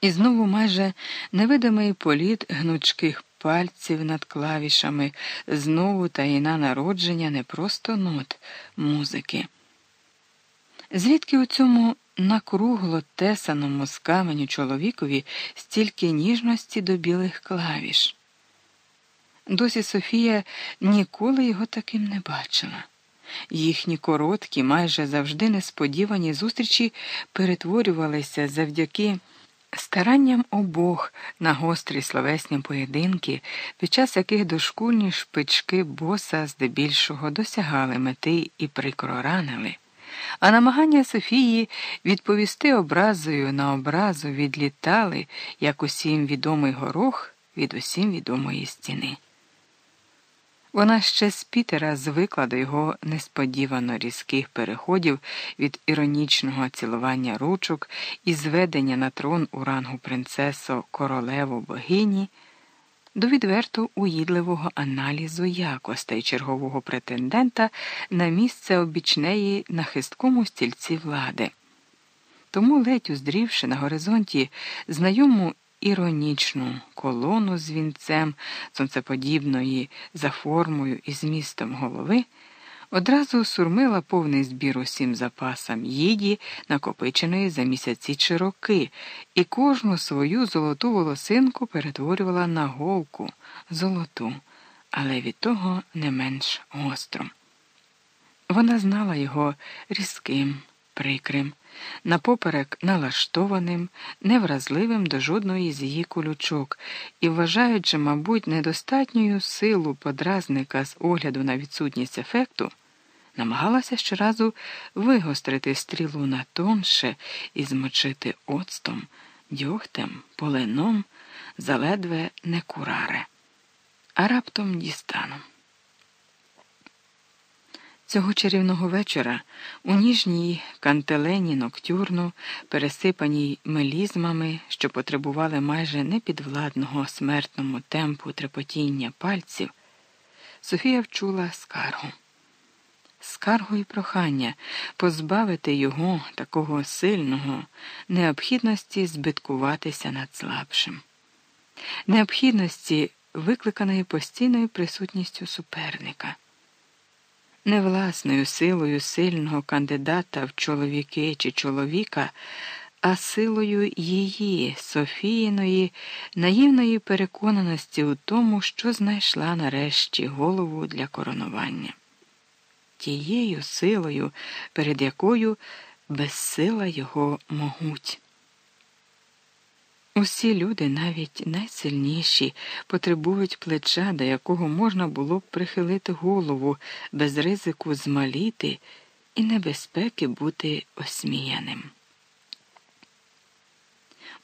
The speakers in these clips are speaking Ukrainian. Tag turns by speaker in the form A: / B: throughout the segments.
A: І знову майже невидимий політ гнучких пальців над клавішами, знову таїна народження не просто нот музики. Звідки у цьому накругло тесаному з каменю чоловікові стільки ніжності до білих клавіш? Досі Софія ніколи його таким не бачила. Їхні короткі, майже завжди несподівані зустрічі перетворювалися завдяки. Старанням обох на гострі словесні поєдинки, під час яких дошкульні шпички боса здебільшого досягали мети і прикро ранили, а намагання Софії відповісти образою на образу відлітали, як усім відомий горох від усім відомої стіни. Вона ще з Пітера звикла до його несподівано різких переходів від іронічного цілування ручок і зведення на трон у рангу принцесо королеву богині до відверто уїдливого аналізу якостей чергового претендента на місце обічнеї на хисткому стільці влади. Тому ледь уздрівши на горизонті знайому іронічну колону з вінцем сонцеподібної за формою і змістом голови, одразу сурмила повний збір усім запасам їді, накопиченої за місяці чи роки, і кожну свою золоту волосинку перетворювала на голку, золоту, але від того не менш гостру. Вона знала його різким, прикрим напоперек налаштованим, невразливим до жодної з її колючок і, вважаючи, мабуть, недостатньою силу подразника з огляду на відсутність ефекту, намагалася щоразу вигострити стрілу на тонше і змочити оцтом, дьогтем, полином, заледве не кураре, а раптом дістаном. Цього чарівного вечора у ніжній кантелені ноктюрну, пересипаній мелізмами, що потребували майже непідвладного смертному темпу трепотіння пальців, Софія вчула скаргу. Скаргу і прохання позбавити його, такого сильного, необхідності збиткуватися над слабшим, необхідності, викликаної постійною присутністю суперника не власною силою сильного кандидата в чоловіки чи чоловіка, а силою її, Софіїної, наївної переконаності у тому, що знайшла нарешті голову для коронування. Тією силою, перед якою безсила його могуть. Усі люди, навіть найсильніші, потребують плеча, до якого можна було б прихилити голову, без ризику змаліти і небезпеки бути осміяним.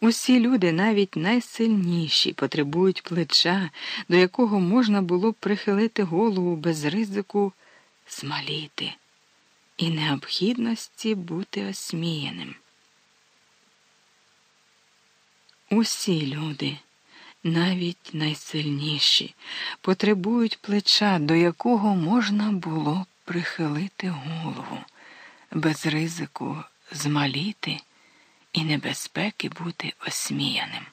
A: Усі люди, навіть найсильніші, потребують плеча, до якого можна було б прихилити голову без ризику змаліти і необхідності бути осміяним. Усі люди, навіть найсильніші, потребують плеча, до якого можна було б прихилити голову, без ризику змаліти і небезпеки бути осміяним.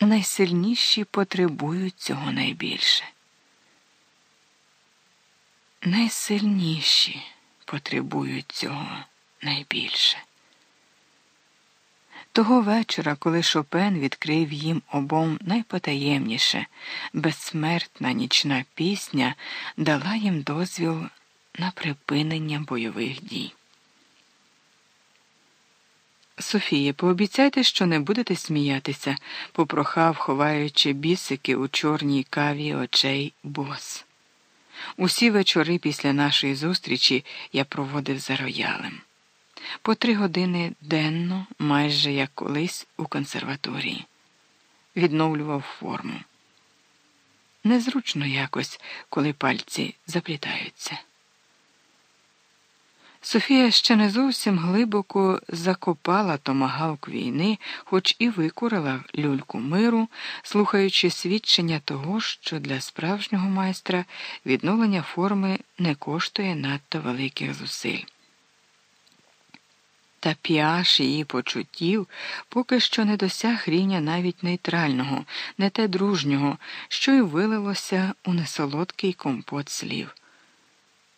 A: Найсильніші потребують цього найбільше. Найсильніші потребують цього найбільше. Того вечора, коли Шопен відкрив їм обом найпотаємніше, безсмертна нічна пісня дала їм дозвіл на припинення бойових дій. Софія, пообіцяйте, що не будете сміятися, попрохав, ховаючи бісики у чорній каві очей бос. Усі вечори після нашої зустрічі я проводив за роялем по три години денно, майже як колись у консерваторії, відновлював форму. Незручно якось, коли пальці заплітаються. Софія ще не зовсім глибоко закопала томагавк війни, хоч і викурила люльку миру, слухаючи свідчення того, що для справжнього майстра відновлення форми не коштує надто великих зусиль. Та піаш її почуттів поки що не досяг рівня навіть нейтрального, не те дружнього, що й вилилося у несолодкий компот слів.